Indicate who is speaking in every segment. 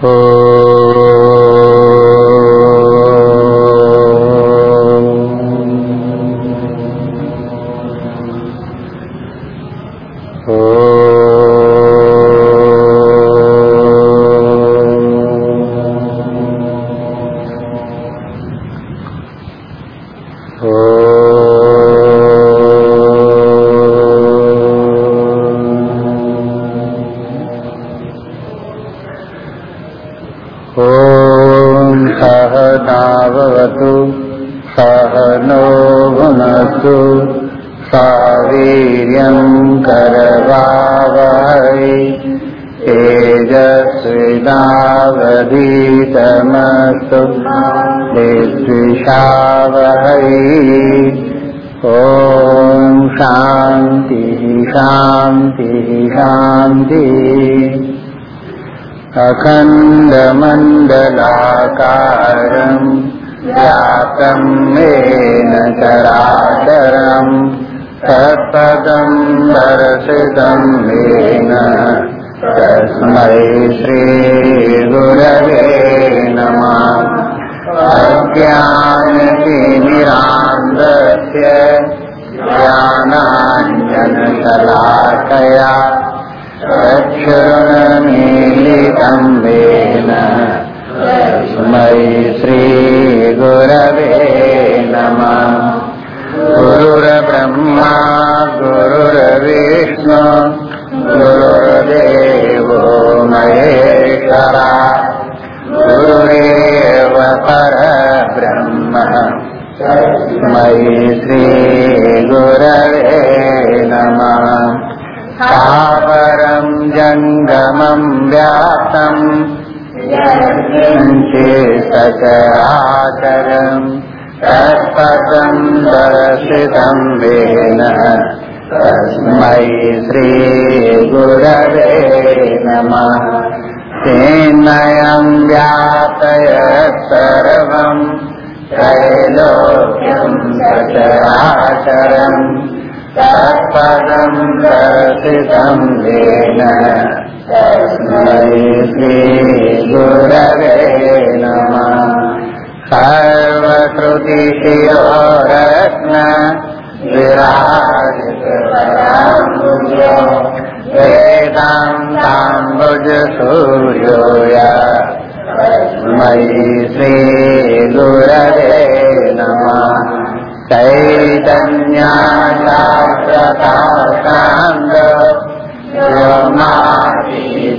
Speaker 1: ओ अखण्डमण्डलाकारम् व्याप्तम् main चराचरम् तत्पदम् दर्शितम् main तस्मै श्रीगुरवे नमः। अज्ञानतिमिरान्धस्य ज्ञानाञ्जनशलाकया चक्षुरुन्मीलितं वेन तस्मै श्रीगुरवे नमः। गुरुर्ब्रह्मा गुरुर्विष्णु गुरुर्देवो महेश्वरा। गुरुरेव परब्रह्म। तस्मै श्रीगुरवे जङ्गमम् व्यासम् चेतचराचरम् तत्पदम् दर्शितम् वेन। तस्मै श्रीगुरवे नमः। तेनयम् व्यापयत् सर्वम्। त्रैलोक्यम् सचराचरम्। तत्पदम् दर्शितम् येन तस्मै श्रीगुरवे नमः सर्वश्रुतिशिरोरत्न विराजितराम्बुज वेदान्ताम्बुजसूर्यो य तस्मै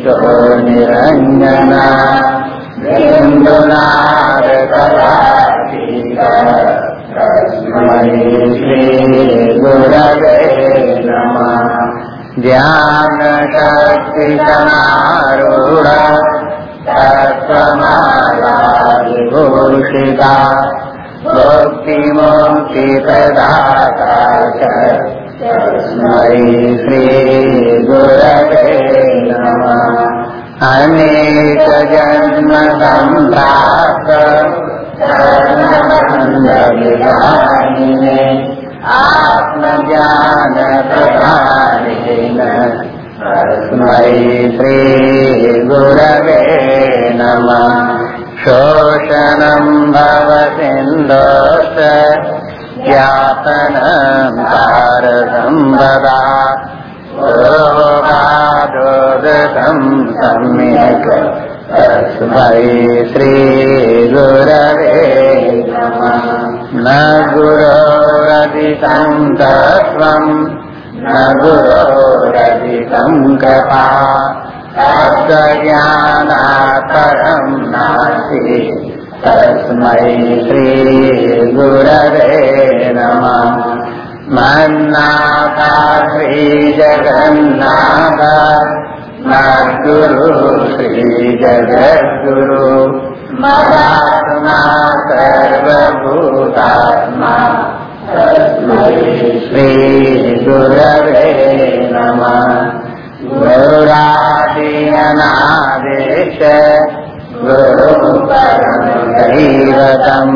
Speaker 1: ब्रह्मातीतो निरञ्जन बिन्दुनारकलातीत तस्मै श्रीगुरवे नमः ज्ञानशक्तिसमारूढ तत्त्वमालाविभूषिता भक्तिमुक्तिप्रदाता च तस्मै श्रीगुरवे नमः अनेकजन्मसम्प्राप्त सर्वमङ्गलविधानिने आत्मज्ञानप्रधानेन तस्मै नमः शोषणम् भवसिन्दोष ज्ञापनम् भारसम्पदा रोगादोदकम् सम्यक्। तस्मै श्रीगुरवे न गुरोरधिकम् तत्त्वम् न गुरोरधिकम् कृपा। तत्त्वज्ञानात् परम् नास्ति। तस्मै श्रीगुरवे नमः। मन्नाथा श्रीजगन्नाथ मद्गुरु श्रीजगद्गुरु मदात्मा सर्वभूतात्मा श्रीगुरवे नमः। गुरुरादियनादेश गुरुपरम् दैवतम्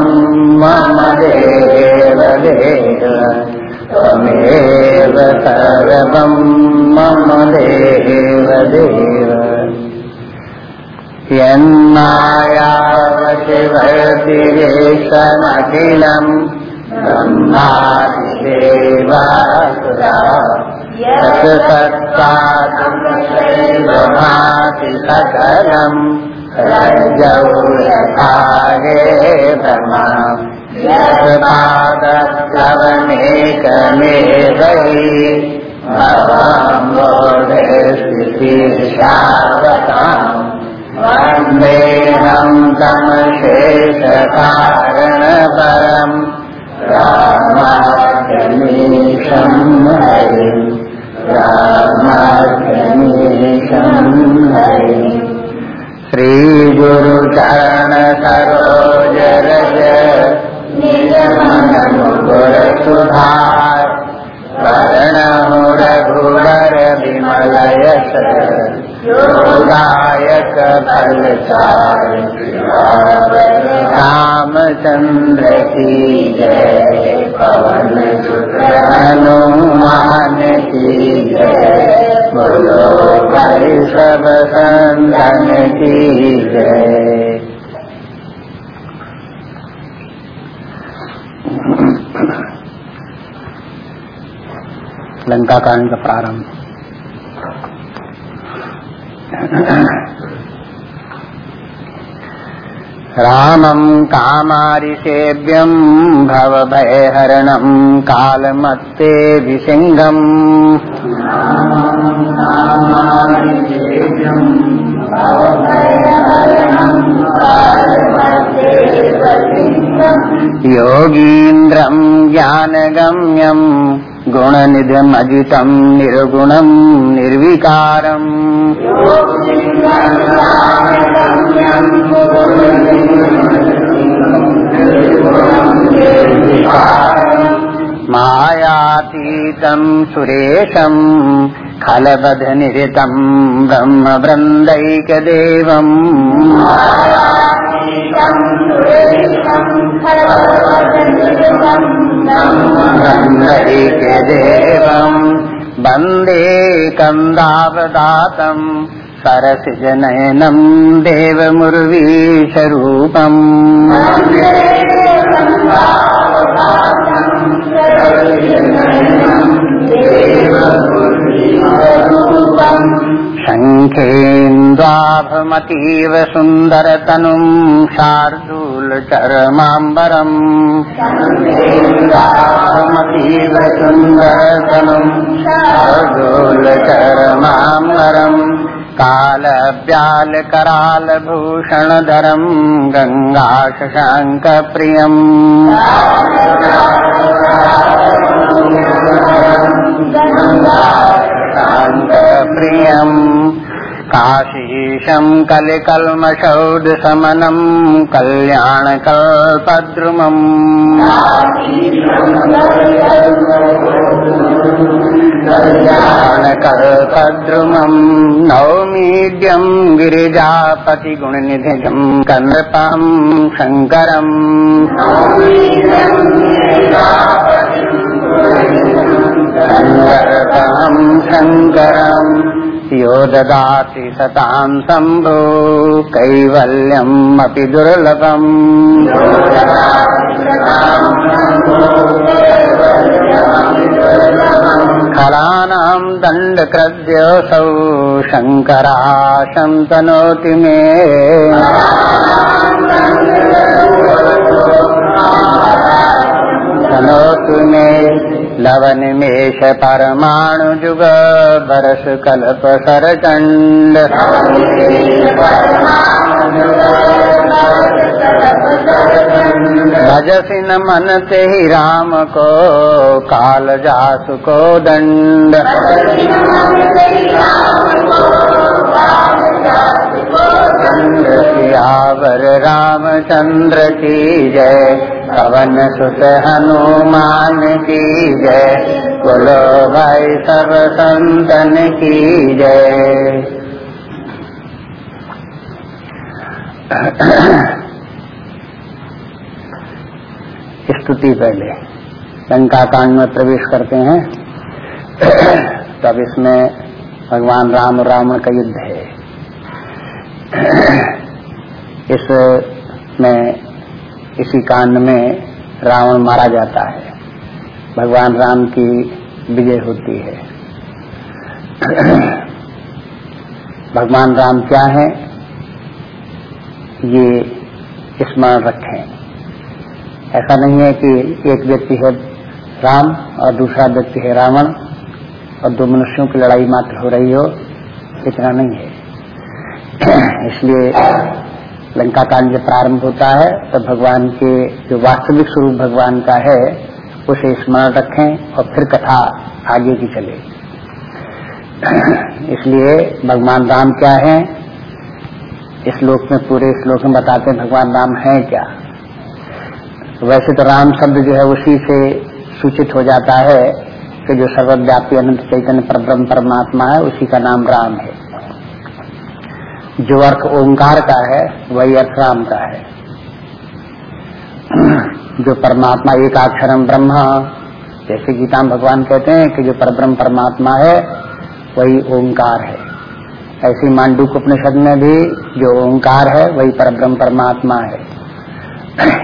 Speaker 1: सर्वम् मम देव देव त्वमेव मम देव देव यन्मायावशिवर्तिरेशमखिलम् ब्रह्मादिदेवासुरा सत्तादुमति सकलम् रजौ यथा हे ब्रह्मा यत्पादश्रवणेकमेवैर्मोदस्थितिशावताम् वन्देऽहम् तमशेषकारणपरम् रामाख्यमीशम् हरिम् हरिम् श्रीगुरुचरण सरोज रज। निजमनमुकुरसुधार वरण रघुवर विमल यश योगायक फलचार रामचंद्र की जय। पवन हनुमान की जय बोलो भाई सब संतन की जय लंका कांड का प्रारंभ। रामं कामारिसेव्यं भवभयहरणं कालमत्तेऽभिसिंहम् योगीन्द्रं ज्ञानगम्यं गुणनिधमजितं निर्गुणं निर्विकारम्। मायातीतं सुरेशं खलबधनिरितं ब्रह्मवृन्दैकदेवम् ब्रह्मैकदेवम् वंदे कन्दावदातम् सरसिजनयनम् देवमुर्वीशरूपम्। शङ्खेन्द्वाभमतीव सुन्दरतनुम् शार्दूलचरमाम्बरम् मतीव सुन्दरतनुम् शार्दूलचरमाम्बरम् कालव्यालकरालभूषणधरम् गङ्गाशशाङ्कप्रियम् शाङ्कप्रियम् काशीशम् कलिकल्मषौदशमनम् कल्याणकल्पद्रुमम्। कल्पद्रुमम् नौमीड्यम् गिरिजापतिगुणनिधिजम् कन्दपाम् शङ्करम्। शङ्करपाम् शङ्करम् यो ददाति सताम् शम्भो कैवल्यम् अपि दुर्लभम्। खलानाम् दण्डकृद्योऽसौ शङ्कराशम् तनोति मे। तनोतु मे। लवनिमेष परमाणुजुग बरस कल्प सरचण्ड। भजसि न मन मनते ही राम को, काल जासु को दंड सियावर रामचंद्र की जय। पवन सुत हनुमान की जय। बोलो भाई सब संतन की जय। स्तुति पहले। लंका कांड में प्रवेश करते हैं। तब इसमें भगवान राम रावण का युद्ध है। इस में इसी कांड में रावण मारा जाता है। भगवान राम की विजय होती है। भगवान राम क्या है? ये स्मरण रखें। ऐसा नहीं है कि एक व्यक्ति है राम और दूसरा व्यक्ति है रावण और दो मनुष्यों की लड़ाई मात्र हो रही हो। इतना नहीं है। इसलिए लंका कांड जब प्रारंभ होता है तो भगवान के जो वास्तविक स्वरूप भगवान का है, उसे स्मरण रखें और फिर कथा आगे की चले। इसलिए भगवान राम क्या है? इस श्लोक में, पूरे श्लोक में बताते हैं भगवान राम है क्या। वैसे तो राम शब्द जो है, उसी से सूचित हो जाता है कि जो सर्वव्यापी अनंत चैतन्य परब्रह्म परमात्मा है, उसी का नाम राम है। जो अर्थ ओंकार का है, वही अर्थ राम का है। जो परमात्मा एक अक्षरम ब्रह्म, जैसे गीता में भगवान कहते हैं कि जो परब्रह्म परमात्मा है, वही ओंकार है। ऐसी मांडूक उपनिषद में भी जो ओंकार है, वही परब्रह्म परमात्मा है।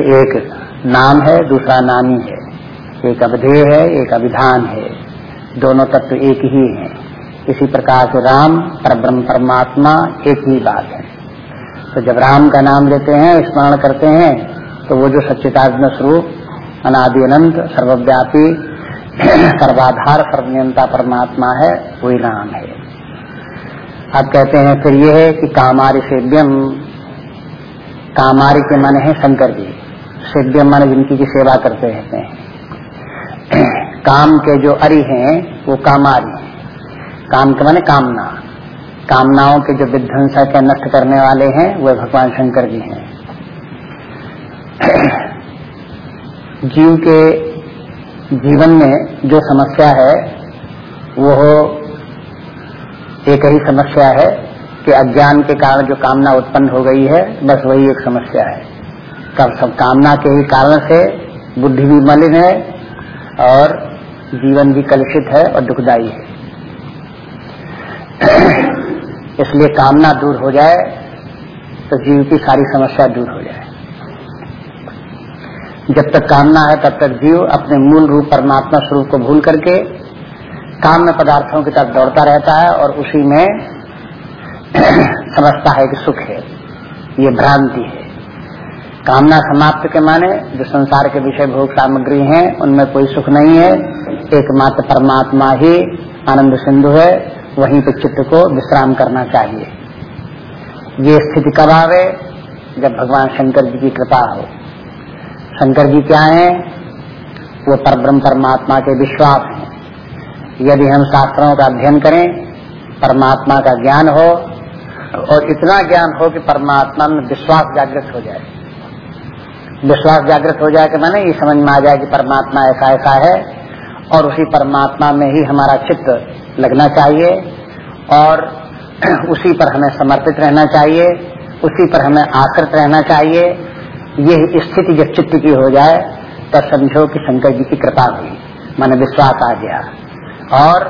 Speaker 1: एक नाम है, दूसरा नामी है। एक अवधेय है, एक अभिधान है। दोनों तत्व एक ही हैं। इसी प्रकार से राम पर ब्रह्म परमात्मा एक ही बात है। तो जब राम का नाम लेते हैं, स्मरण करते हैं तो वो जो सच्चिदात्म स्वरूप अनादि अनंत सर्वव्यापी, सर्वाधार, सर्वनियंता परमात्मा है, वही राम है। अब कहते हैं फिर ये है कि कामारी सेव्यम, कामारी के मन है शंकर जी। सेव्यम मन जिनकी की सेवा करते रहते हैं। काम के जो अरि हैं, वो कामारी काम के माने कामना। कामनाओं के जो विध्वंसक के नष्ट करने वाले हैं वो भगवान शंकर जी हैं। जीव के जीवन में जो समस्या है वो एक ही समस्या है कि अज्ञान के कारण जो कामना उत्पन्न हो गई है, बस वही एक समस्या है। कब सब कामना के ही कारण से बुद्धि भी मलिन है और जीवन भी कलुषित है और दुखदायी है। इसलिए कामना दूर हो जाए तो जीव की सारी समस्या दूर हो जाए। जब तक कामना है, तब तक जीव अपने मूल रूप परमात्मा स्वरूप को भूल करके काम में पदार्थों की तरफ़ दौड़ता रहता है और उसी में समझता है कि सुख है, ये भ्रांति है। कामना समाप्त के माने जो संसार के विषय भोग सामग्री हैं, उनमें कोई सुख नहीं है, एकमात्र परमात्मा ही आनंद सिंधु है। वहीं पे चित्त को विश्राम करना चाहिए। ये स्थिति कब आवे? जब भगवान शंकर जी की कृपा हो। शंकर जी क्या है? वो परब्रह्म परमात्मा के विश्वास हैं। यदि हम शास्त्रों का अध्ययन करें, परमात्मा का ज्ञान हो, और इतना ज्ञान हो कि परमात्मा में विश्वास जागृत हो जाए। विश्वास जागृत हो जाए कि मैंने ये समझ में आ जाए कि परमात्मा ऐसा ऐसा है, और उसी परमात्मा में ही हमारा चित्त लगना चाहिए और उसी पर हमें समर्पित रहना चाहिए, उसी पर हमें आश्रित रहना चाहिए। ये स्थिति जब चित्त की हो जाए, तब समझो कि शंकर जी की कृपा हुई, मन विश्वास आ गया और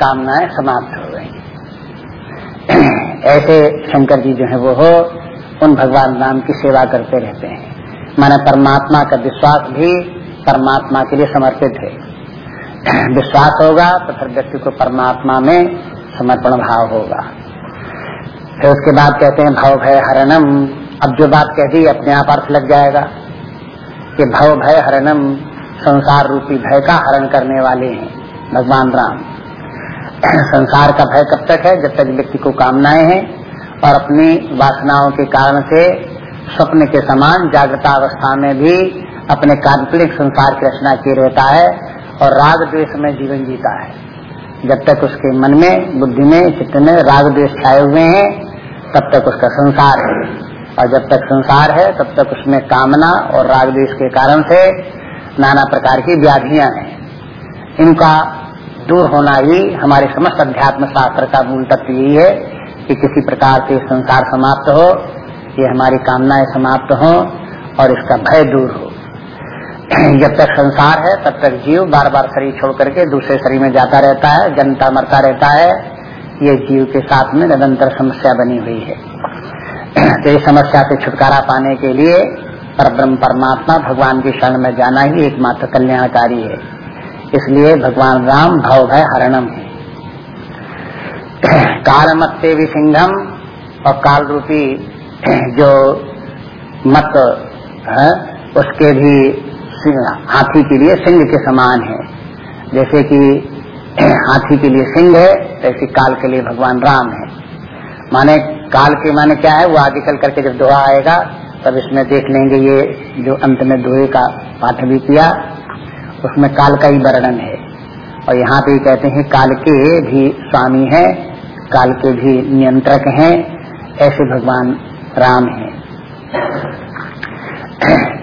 Speaker 1: कामनाएँ समाप्त हो गई। ऐसे शंकर जी जो है वो हो, उन भगवान राम की सेवा करते रहते हैं। माने परमात्मा का विश्वास भी परमात्मा के लिए समर्पित है। विश्वास होगा तो फिर व्यक्ति को परमात्मा में समर्पण भाव होगा। फिर उसके बाद कहते हैं, भव भय हरणम। अब जो बात कह दी, अपने आप अर्थ लग जाएगा कि भव भय हरणम, संसार रूपी भय का हरण करने वाले हैं, भगवान राम। संसार का भय कब तक है? जब तक व्यक्ति को कामनाएँ हैं और अपनी वासनाओं के कारण से स्वप्न के समान जागृता अवस्था में भी अपने काल्पनिक संसार की रचना किए रहता है। और राग द्वेष में जीवन जीता है। जब तक उसके मन में, बुद्धि में, चित्त में राग द्वेष छाए हुए हैं, तब तक उसका संसार है। और जब तक संसार है, तब तक उसमें कामना और राग देश के कारण से नाना प्रकार की व्याधियाँ हैं। इनका दूर होना ही हमारे समस्त अध्यात्म शास्त्र का मूल तत्व यही है कि किसी प्रकार से संसार समाप्त हो, ये हमारी कामनाएँ समाप्त हो और इसका भय दूर हो। जब तक संसार है, तब तक जीव बार बार शरीर छोड़ करके दूसरे शरीर में जाता रहता है, जनता मरता रहता है। ये जीव के साथ में निरंतर समस्या बनी हुई है। तो इस समस्या से छुटकारा पाने के लिए पर ब्रह्म परमात्मा भगवान की शरण में जाना ही एकमात्र कल्याणकारी है। इसलिए भगवान राम भव भय हरणम है। काल मत्ते सिंघम और काल रूपी जो मत है, उसके भी हाथी के लिए सिंह के समान है। जैसे कि, हाथी के लिए सिंह है ऐसे काल के लिए भगवान राम है। माने काल के माने क्या है? वो आगे चल करके जब दोहा आएगा, तब इसमें देख लेंगे ये जो अंत में दोहे का पाठ भी किया, उसमें काल का ही वर्णन है। और यहाँ पे कहते हैं, काल के भी स्वामी है, काल के भी नियंत्रक हैं, ऐसे भगवान राम हैं।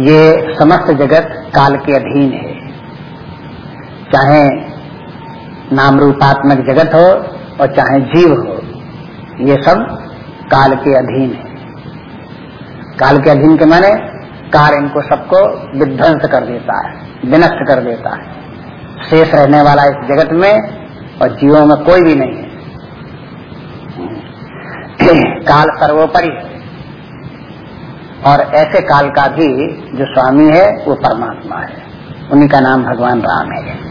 Speaker 1: ये समस्त जगत काल के अधीन है। चाहे नाम रूपात्मक जगत हो और चाहे जीव हो, ये सब काल के अधीन है। काल के अधीन के माने कार इनको सबको विध्वंस कर देता है, विनष्ट कर देता है। शेष रहने वाला इस जगत में और जीवों में कोई भी नहीं है। काल सर्वोपरि और ऐसे काल का भी जो स्वामी है, वो परमात्मा है। उन्हीं का नाम भगवान राम है।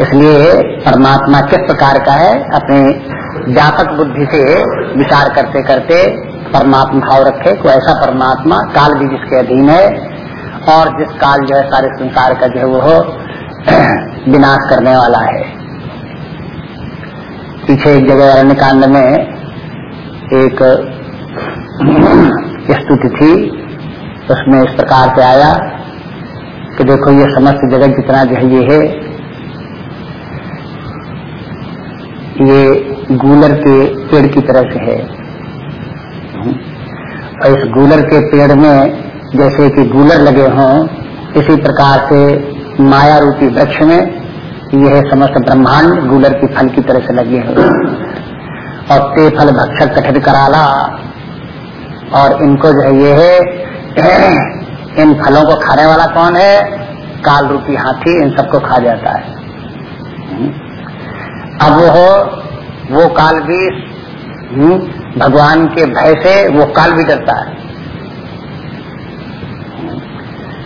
Speaker 1: इसलिए परमात्मा किस प्रकार का है, अपने व्यापक बुद्धि से विचार करते करते परमात्मा भाव रखे को ऐसा परमात्मा, काल भी जिसके अधीन है, और जिस काल जो है सारे संसार का जो है वो विनाश करने वाला है। पीछे एक जगह अरण्य कांड में एक स्तुति थी, उसमें इस प्रकार से आया कि देखो ये समस्त जगत जितना जो है ये है, ये गूलर के पेड़ की तरह से है। और इस गूलर के पेड़ में जैसे कि गूलर लगे हों, इसी प्रकार से माया रूपी वृक्ष में यह समस्त ब्रह्मांड गूलर की फल की तरह से लगे हुए और ते फल भक्षक कठिन कराला और इनको जो है ये है इन फलों को खाने वाला कौन है? काल रूपी हाथी इन सबको खा जाता है। अब वो हो वो काल भी हम्म, भगवान के भय से वो काल भी डरता है।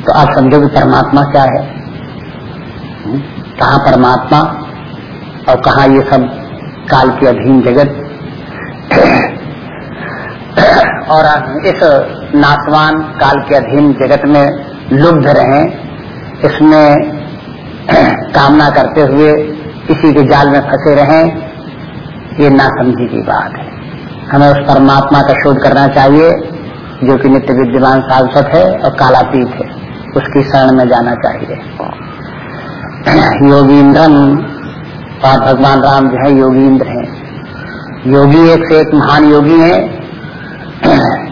Speaker 1: तो आप समझो कि परमात्मा क्या है। हम्म, कहा परमात्मा और कहा ये सब काल के अधीन जगत? और इस नासवान काल के अधीन जगत में लुब्ध रहे, इसमें कामना करते हुए किसी के जाल में फंसे रहें, ये ना समझी की बात है। हमें उस परमात्मा का शोध करना चाहिए, जो कि नित्य विद्यमान शाश्वत है और कालातीत है। उसकी शरण में जाना चाहिए। योगींद्रम भगवान राम जो है, योगींद्र हैं। योगी एक से एक महान योगी है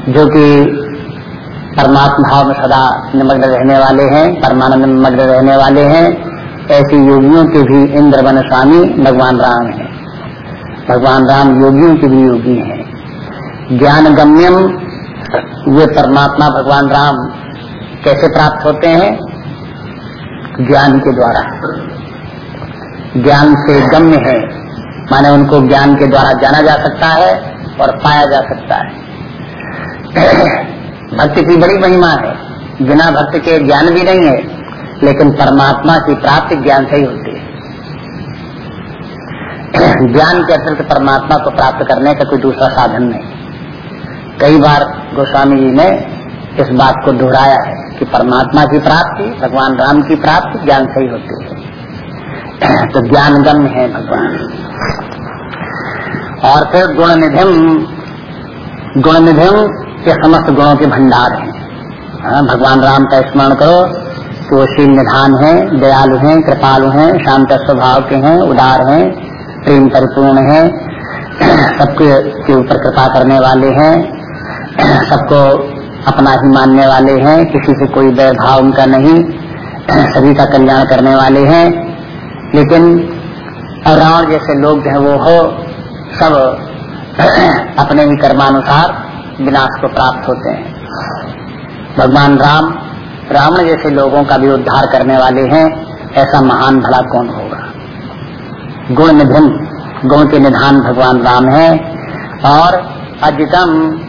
Speaker 1: जो कि परमात्मा भाव में सदा निमग्न रहने वाले हैं, परमानंद में रहने वाले हैं, ऐसे योगियों के भी इंद्र वन स्वामी भगवान राम है। भगवान राम योगियों के भी योगी हैं। ज्ञान गम्यम ये परमात्मा भगवान राम कैसे प्राप्त होते हैं? ज्ञान के द्वारा। ज्ञान से गम्य है, माने उनको ज्ञान के द्वारा जाना जा सकता है और पाया जा सकता है। भक्ति की बड़ी महिमा है। बिना भक्ति के ज्ञान भी नहीं है, लेकिन परमात्मा की प्राप्ति ज्ञान से ही होती है। ज्ञान के अतिरिक्त परमात्मा को प्राप्त करने का कोई दूसरा साधन नहीं। कई बार गोस्वामी जी ने इस बात को दोहराया है कि परमात्मा की प्राप्ति, भगवान राम की प्राप्ति ज्ञान से ही होती है। तो ज्ञान गम्य है भगवान। और फिर गुण निधिम गुण निधिम के समस्त गुणों के भंडार हैं। हाँ, भगवान राम का स्मरण करो तो वो शील निधान है दयालु हैं कृपालु हैं शांत स्वभाव के हैं उदार हैं प्रेम परिपूर्ण है सबके के ऊपर कृपा करने वाले हैं सबको अपना ही मानने वाले हैं किसी से कोई भाव उनका नहीं सभी का कल्याण करने वाले हैं। लेकिन रावण जैसे लोग जो है वो हो सब अपने ही कर्मानुसार विनाश को प्राप्त होते हैं। भगवान राम, रावण जैसे लोगों का भी उद्धार करने वाले हैं, ऐसा महान भला कौन होगा? गुण निधन, गुण के निधान भगवान राम है, और अजितम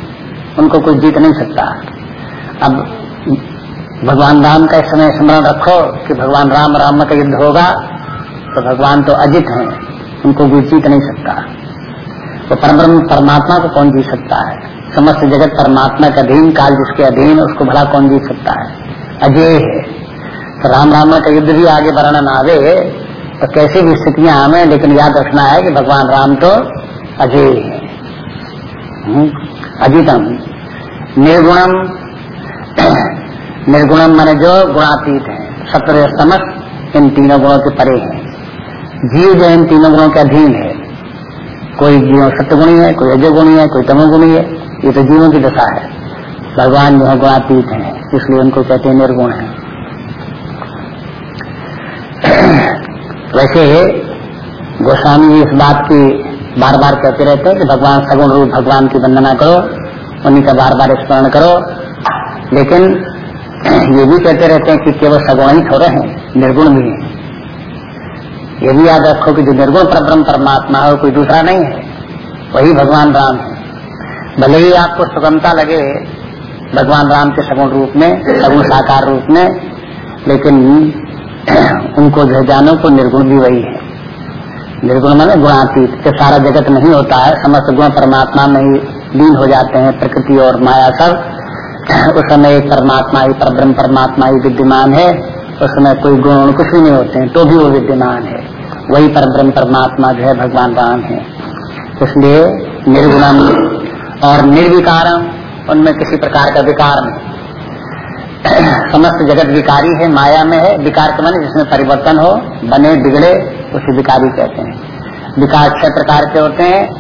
Speaker 1: उनको कोई जीत नहीं सकता। अब भगवान राम का इस समय स्मरण रखो कि भगवान राम राम का युद्ध होगा तो भगवान तो अजित हैं, उनको कोई जीत नहीं सकता। तो परम परमात्मा को कौन जीत सकता है? समस्त जगत परमात्मा के अधीन, काल जिसके अधीन, उसको भला कौन जीत सकता है? अजय है। तो राम राम का युद्ध भी आगे वर्णन आवे तो कैसी भी स्थितियाँ आवे लेकिन याद रखना है कि भगवान राम तो अजय है। अजीतम। निर्गुणम निर्गुणम मन जो गुणातीत है। सत्र समस्त इन तीनों गुणों के परे हैं। जीव जो इन तीनों गुणों के अधीन है, कोई जीव सत्य गुणी है, कोई अजय गुणी है, कोई तमोगुणी है। ये तो जीवों की दशा है। भगवान जो है गुणातीत है, इसलिए उनको कहते हैं निर्गुण है। वैसे गोस्वामी इस बात की बार बार कहते रहते हैं कि भगवान सगुण रूप भगवान की वंदना करो, उन्हीं का बार बार स्मरण करो। लेकिन ये भी कहते रहते हैं कि केवल सगुण ही थोड़े हैं, निर्गुण भी है। ये भी याद रखो कि जो निर्गुण परब्रह्म परमात्मा है कोई दूसरा नहीं है, वही भगवान राम है। भले ही आपको सुगमता लगे भगवान राम के सगुण रूप में, सगुण साकार रूप में, लेकिन उनको जो जानो को निर्गुण भी वही है। निर्गुण माने गुणातीत के सारा जगत नहीं होता है, समस्त गुण परमात्मा में ही लीन हो जाते हैं, प्रकृति और माया सब। उस समय एक परमात्मा ही परब्रह्म परमात्मा ही विद्यमान है। उस समय कोई गुण कुछ भी नहीं होते हैं तो भी वो विद्यमान है। वही परब्रह्म परमात्मा जो है, भगवान राम है। इसलिए निर्गुणम और निर्विकारम उनमें किसी प्रकार का विकार नहीं। समस्त जगत विकारी है, माया में है, विकार के माने जिसमें परिवर्तन हो, बने, बिगड़े, उसे विकारी कहते हैं। विकार छह प्रकार के होते हैं,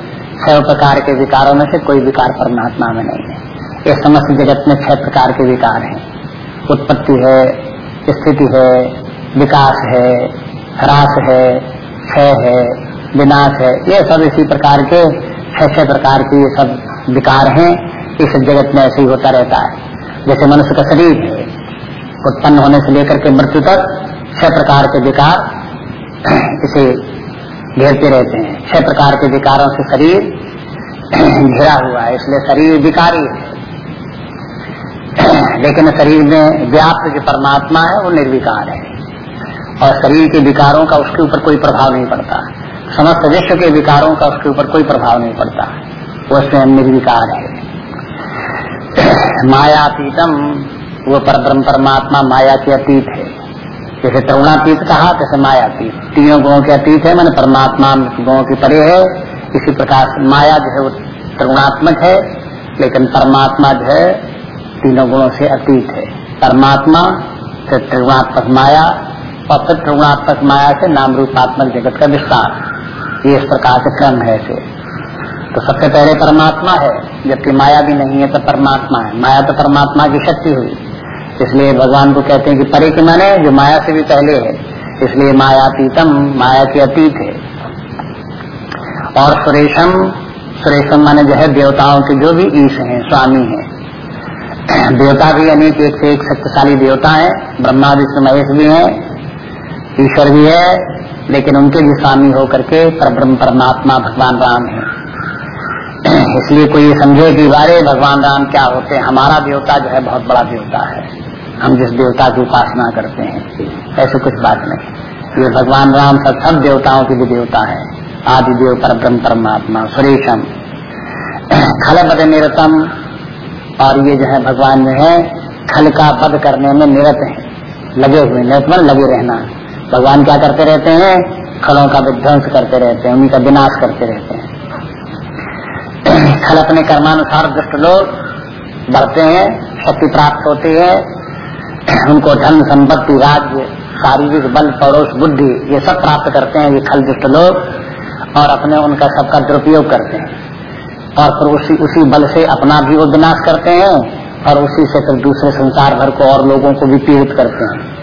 Speaker 1: छह प्रकार के विकारों में से कोई विकार परमात्मा में नहीं है। ये समस्त जगत में छह प्रकार के विकार हैं। उत्पत्ति है, स्थिति है, विकास है, ह्रास है, क्षय है, विनाश है, ये सब इसी प्रकार के छह छह प्रकार के ये सब विकार हैं, इस जगत में ऐसे ही होता रहता है। जैसे मनुष्य का शरीर है उत्पन्न होने से लेकर के मृत्यु तक छह प्रकार के विकार इसे घेरते रहते हैं। छह प्रकार के विकारों से शरीर घिरा हुआ है, इसलिए शरीर विकारी है। लेकिन शरीर में व्याप्त जो परमात्मा है, वो निर्विकार है। और शरीर के विकारों का उसके ऊपर कोई प्रभाव नहीं पड़ता। समस्त विश्व के विकारों का उसके ऊपर कोई प्रभाव नहीं पड़ता। वो स्वयं निर्विकार है। मायातीतम, वो पर ब्रह्म परमात्मा माया के अतीत है। जैसे तरुणातीत कहा जैसे मायातीत। तीनों गुणों के अतीत है, मैंने परमात्मा गुणों की परे है। इसी प्रकार माया जो है, वो तरुणात्मक है, लेकिन परमात्मा जो है, तीनों गुणों से अतीत है। परमात्मा, फिर त्रिगुणात्मक माया, और फिर त्रिगुणात्मक माया से नाम रूपात्मक जगत का विस्तार। ये इस प्रकार से क्रम है इसे तो सबसे पहले परमात्मा है, जबकि माया भी नहीं है तो परमात्मा है। माया तो परमात्मा की शक्ति हुई। इसलिए भगवान को कहते हैं कि परे के माने जो माया से भी पहले है। इसलिए मायातीतम, माया के अतीत है। और सुरेशम सुरेशम माने जो है देवताओं के जो भी ईश हैं, स्वामी हैं। देवता भी अनेक एक से एक शक्तिशाली देवता है। ब्रह्मा विष्णु महेश भी हैं, ईश्वर भी है, लेकिन उनके भी स्वामी होकर के परब्रह्म परमात्मा भगवान राम है। इसलिए कोई समझे कि बारे भगवान राम क्या होते हैं? हमारा देवता जो है बहुत बड़ा देवता है। हम जिस देवता की उपासना करते हैं, ऐसे कुछ बात नहीं। ये भगवान राम सब सब देवताओं के भी देवता है। आदि देव पर ब्रह्म परमात्मा, सुरेशम। खल बद निरतम। और ये जो है भगवान जो है, खल का पद करने में निरत है। लगे हुए निरत में लगे रहना। भगवान क्या करते रहते हैं? खलों का विध्वंस करते रहते हैं, उन्हीं का विनाश करते रहते हैं। खल अपने कर्मानुसार दुष्ट लोग बढ़ते हैं, शक्ति प्राप्त होती है। उनको धन, संपत्ति, राज्य, शारीरिक बल, पड़ोस, बुद्धि, ये सब प्राप्त करते हैं, ये खल दुष्ट लोग, और अपने उनका सबका दुरुपयोग करते हैं। और फिर उसी उसी बल से अपना भी वो विनाश करते हैं, और उसी से फिर दूसरे संसार भर को और लोगों को भी पीड़ित करते हैं।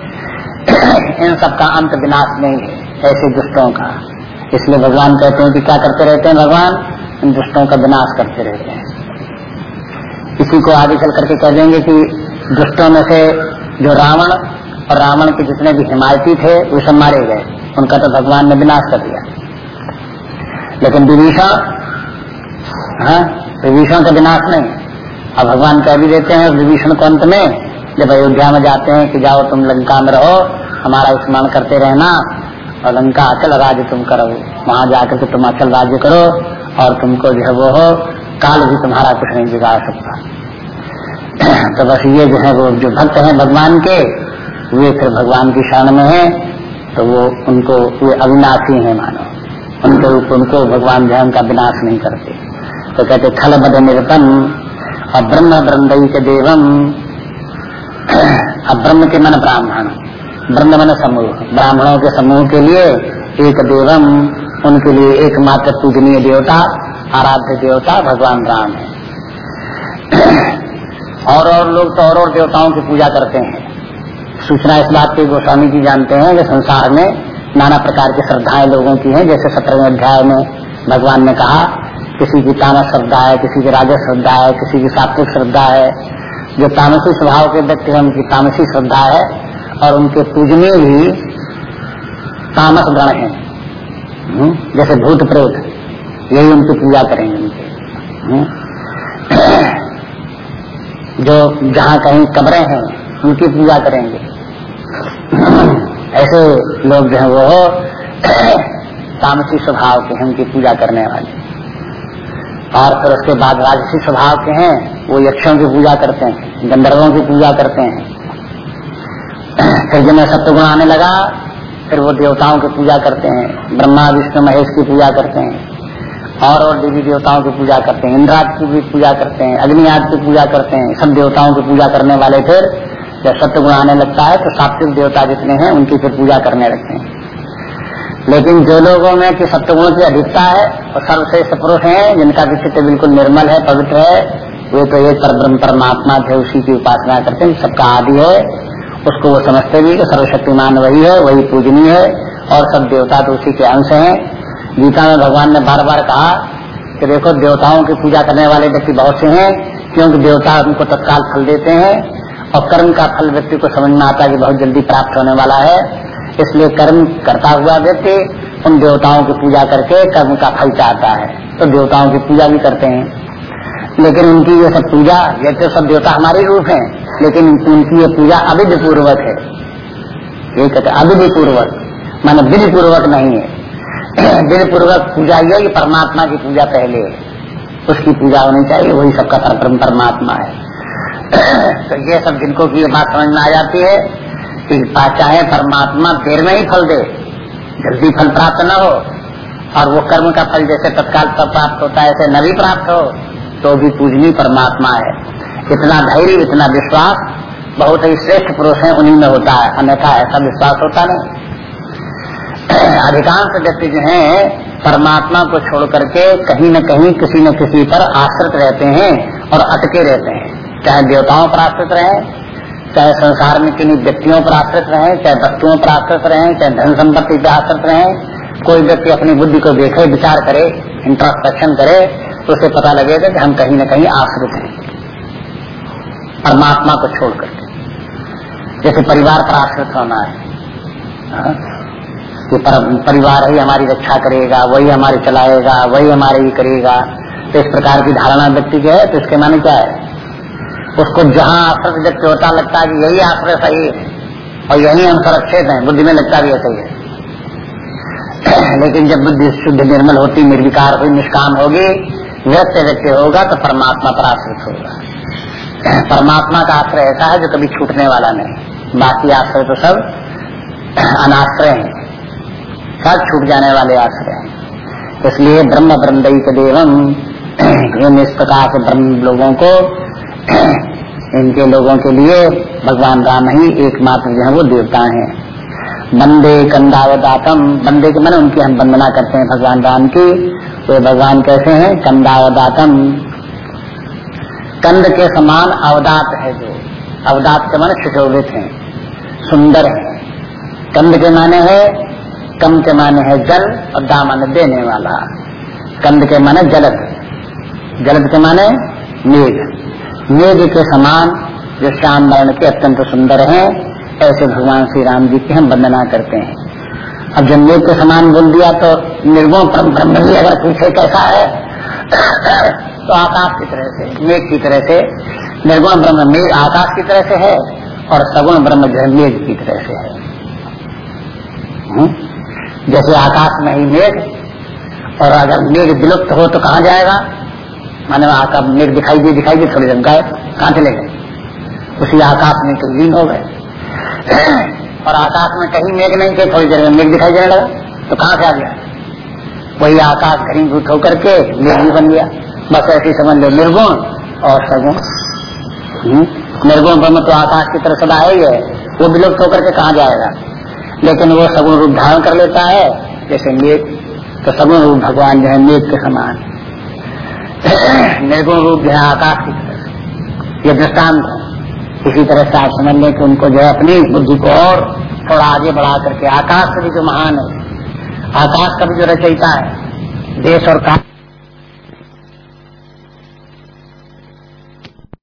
Speaker 1: इन सबका अंत विनाश नहीं है, ऐसे दुष्टों का। इसलिए भगवान कहते हैं कि क्या करते रहते हैं भगवान? इन दुष्टों का विनाश करते रहते हैं। इसी को आगे चल करके कह देंगे कि दुष्टों में से जो रावण और रावण के जितने भी हिमायती थे, वो सब मारे गए। उनका तो भगवान ने विनाश कर दिया। लेकिन विभीषण हाँ विभीषण का विनाश नहीं। अब भगवान कह भी देते हैं, विभीषण को अंत में जब अयोध्या में जाते हैं कि जाओ तुम लंका में रहो, हमारा स्मरण करते रहना और लंका अचल राज्य तुम करो। वहाँ जाकर के तुम अचल राज्य करो। और तुमको जो है वो काल भी तुम्हारा कुछ नहीं बिगाड़ सकता। तो बस ये जो है वो जो भक्त हैं भगवान के, वे फिर भगवान की शरण में है तो वो उनको, वे अविनाशी है मानो। उनको उनको भगवान जो है उनका विनाश नहीं करते। तो कहते, खल बद निरपन और ब्रह्म के देवम। अब ब्रह्म के मन ब्राह्मण। ब्रह्म मन समूह। ब्राह्मणों के समूह के लिए एक देवम। उनके लिए एकमात्र पूजनीय देवता, आराध्य देवता भगवान राम है। और और लोग तो और और देवताओं की पूजा करते हैं। सूचना इस बात की गोस्वामी जी जानते हैं कि संसार में नाना प्रकार की श्रद्धाएँ लोगों की हैं। जैसे सत्रहवें अध्याय में भगवान ने कहा, किसी की तामस श्रद्धा है, किसी की राजस श्रद्धा है, किसी की सात्विक श्रद्धा है। जो तामसी स्वभाव के व्यक्ति हैं, उनकी तामसी श्रद्धा है और उनके पूजनीय भी तामस गण है। हम्म, जैसे भूत प्रेत यही उनकी पूजा करेंगे उनके। हम्म। जो जहाँ कहीं कब्रें हैं उनकी पूजा करेंगे। ऐसे लोग जो है वो तामसी स्वभाव के हैं उनकी पूजा करने वाले। और फिर उसके बाद राजसी स्वभाव के हैं वो यक्षों की पूजा करते हैं गंधर्वों की पूजा करते हैं। फिर जब सत्यगुण आने लगा फिर वो देवताओं की पूजा करते हैं, ब्रह्मा, विष्णु, महेश की पूजा करते हैं, और और देवी देवताओं की पूजा करते हैं इंद्राज की भी पूजा करते हैं, अग्नियाद की पूजा करते हैं, सब देवताओं की पूजा करने वाले फिर जब सत्य गुण आने लगता है तो सात्विक देवता जितने हैं, उनकी फिर पूजा करने लगते हैं। लेकिन जो लोगों में कि सत्य की अधिकता है और सर्वश्रेष्ठ पुरुष हैं, जिनका विचित्र बिल्कुल निर्मल है, पवित्र है, वे तो एक पर ब्रह्म परमात्मा थे, उसी की उपासना करते हैं, सबका आदि है उसको वो समझते भी कि सर्वशक्तिमान वही है, वही पूजनीय है और सब देवता तो उसी के अंश हैं। गीता में भगवान ने बार बार कहा कि देखो, देवताओं की पूजा करने वाले व्यक्ति बहुत से हैं, क्योंकि देवता उनको तत्काल फल देते हैं और कर्म का फल व्यक्ति को समझ में आता है कि बहुत जल्दी प्राप्त होने वाला है। इसलिए कर्म करता हुआ व्यक्ति उन देवताओं की पूजा करके कर्म का फल चाहता है। तो देवताओं की पूजा भी करते हैं। लेकिन उनकी ये सब पूजा, ये तो सब देवता हमारे रूप हैं। लेकिन उनकी ये पूजा अविध पूर्वक है। ये कहते अविधि पूर्वक माना विधि पूर्वक नहीं है। विधि पूर्वक पूजा ये परमात्मा की पूजा पहले है। उसकी पूजा होनी चाहिए, वही सबका परम परमात्मा है। तो ये सब जिनको की बात समझ में आ जाती है कि चाहे परमात्मा देर में ही फल दे, जल्दी फल प्राप्त न हो, और वो कर्म का फल जैसे तत्काल प्राप्त होता है, ऐसे न भी प्राप्त हो तो भी पूजनी परमात्मा है। इतना धैर्य, इतना विश्वास, बहुत ही श्रेष्ठ पुरुष है, उन्हीं में होता है। अन्यथा ऐसा विश्वास होता नहीं। अधिकांश व्यक्ति जो है, परमात्मा को छोड़ करके कहीं न कहीं, किसी न किसी पर आश्रित रहते हैं और अटके रहते हैं। चाहे देवताओं पर आश्रित रहे, चाहे संसार में किन्हीं व्यक्तियों पर आश्रित रहे, चाहे वस्तुओं पर आश्रित रहे, चाहे धन संपत्ति पर आश्रित रहे, कोई व्यक्ति अपनी बुद्धि को देखे, विचार करे इंट्रोस्पेक्शन करे तो उसे पता लगेगा कि हम कहीं न कहीं आश्रित हैं। परमात्मा को छोड़ करके जैसे परिवार पर आश्रित होना है। हाँ? कि परिवार ही हमारी रक्षा करेगा, वही हमारे चलाएगा, वही हमारे ही करेगा। तो इस प्रकार की धारणा व्यक्ति की है तो इसके माने क्या है? उसको जहाँ आश्रय व्यक्ति होता, लगता है कि यही आश्रय सही है, और यही हम सुरक्षित हैं, बुद्धि में लगता भी ऐसा ही है। लेकिन जब बुद्धि शुद्ध, निर्मल होती, निर्विकार हुई निष्काम होगी व्यक्त व्यक्ति होगा तो परमात्मा पर आश्रित होगा। परमात्मा का आश्रय ऐसा है जो कभी छूटने वाला नहीं। बाकी आश्रय तो सब अनाश्रय हैं। सब छूट जाने वाले आश्रय हैं। इसलिए ब्रह्म ब्रह्मदयी के देवम इन इस प्रकार से ब्रह्म लोगों को, इनके लोगों के लिए भगवान राम ही एकमात्र जो है वो देवता हैं। बंदे कंदावदातम, बंदे के मन उनकी हम वंदना करते हैं भगवान राम की। वे भगवान कैसे हैं? कंदावदातम। कंद के समान अवदात है जो। अवदात के माने सुशोभित है, सुंदर है। कंद के माने है कम के माने है जल और दामन देने वाला। कंद के माने जलद। जलद के माने मेघ। मेघ के समान जो श्याम वर्ण के अत्यंत सुंदर हैं, ऐसे भगवान श्री राम जी की हम वंदना करते हैं। अब जब मेघ के समान बोल दिया तो निर्गुण ब्रह्म अगर पूछे कैसा है तो आकाश की तरह से, मेघ की तरह से, निर्गुण ब्रह्म मेघ आकाश की तरह से है और सगुण ब्रह्म जो है मेघ की तरह से है। जैसे आकाश में ही मेघ, और अगर मेघ विलुप्त हो तो कहाँ जाएगा? माने आकाश मेघ दिखाई दी दिखाई दी थोड़ी देर गायब, कहाँ चले गए? उसी आकाश में तो लीन हो गए। और आकाश में कहीं मेघ नहीं थे, थोड़ी देर में मेघ दिखाई देने लगा तो कहाँ से आ गया? वही आकाश घनीभूत होकर के भी बन गया। बस ऐसी समझ लो, निर्गुण और सगुण। निर्गुण ब्रह्म तो आकाश की तरफ़ सदा ही है वो विलुप्त होकर के कहा जाएगा? लेकिन वो सगुण रूप धारण कर लेता है, जैसे मेघ तो सगुण रूप भगवान जो है मेघ के समान। निर्गुण रूप जो है आकाश की तरफ़। ये दृष्टांत है। इसी तरह से आप समझ लें कि उनको जो है अपनी बुद्धि को और थोड़ा आगे बढ़ा करके आकाश भी जो महान है आकाश का भी जो रचयिता है देश और काल